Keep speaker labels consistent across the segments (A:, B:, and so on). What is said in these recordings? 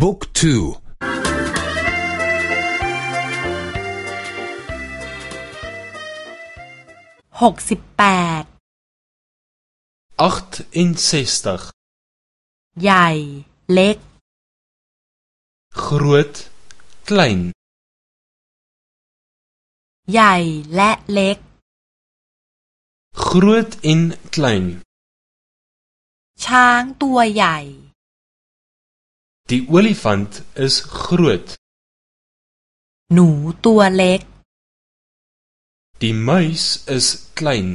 A: บุ๊กทู
B: หกสิบแปดใหญ่ เล็ก
A: groot klein
B: ใหญ่และเล็ก
A: groot en klein
B: ช้างตัวใหญ่
A: Die olifant is groot
B: หนูตัวเล็ก
A: Die muis is klein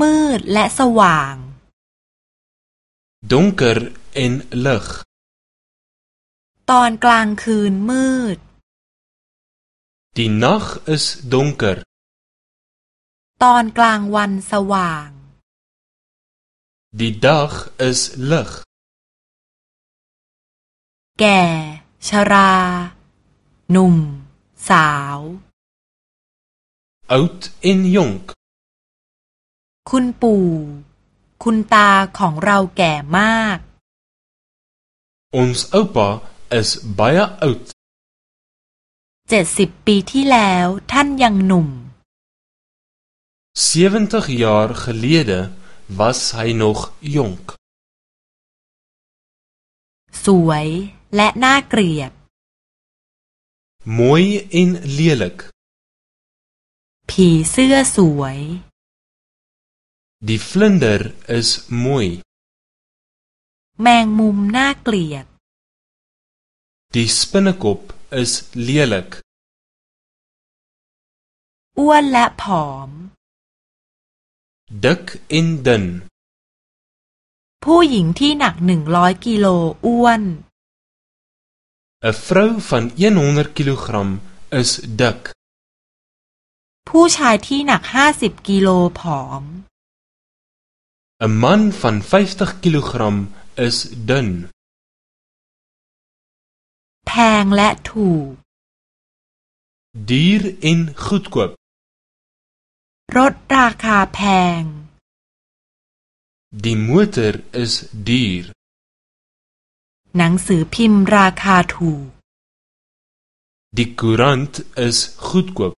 B: มืดและสว่าง
A: donker en lig
B: ตอนกลางคืนมืด
A: Die nag is donker
B: ตอนกลางวันสว่าง
A: Die dag is lig
B: แก่ ชรา หนุ่ม สาว
A: oud en jonk
B: คุณปู่ คุณตาของเราแก่มาก
A: Ons oupa is baie oud
B: เจ็ดสิบปีที่แล้วท่านยังหนุ่ม
A: 70 jaar gelede was hy nog jonk
B: สวย และน่าเกลียด
A: mooi en lelik
B: ผีเสื้อสวย
A: Die vlinder is mooi
B: แมงมุมน่าเกลียด
A: Die spinnekop is lelik
B: อ้วนและผอม
A: dik en dun
B: ผู้หญิงที่หนักหนึ่งร้อยกิโลอ้วน
A: 'n vrou van 100 kilogram is dik
B: ผู้ชายที่หนักห้าสิบกิโลผอม
A: 'n man van 50 kilogram is dun
B: แพงและถูก
A: duur en goedkoop
B: รถราคาแพง
A: Die motor is duur
B: หนังสือพิมพ์ราคาถูก
A: Die Courant is goedkoop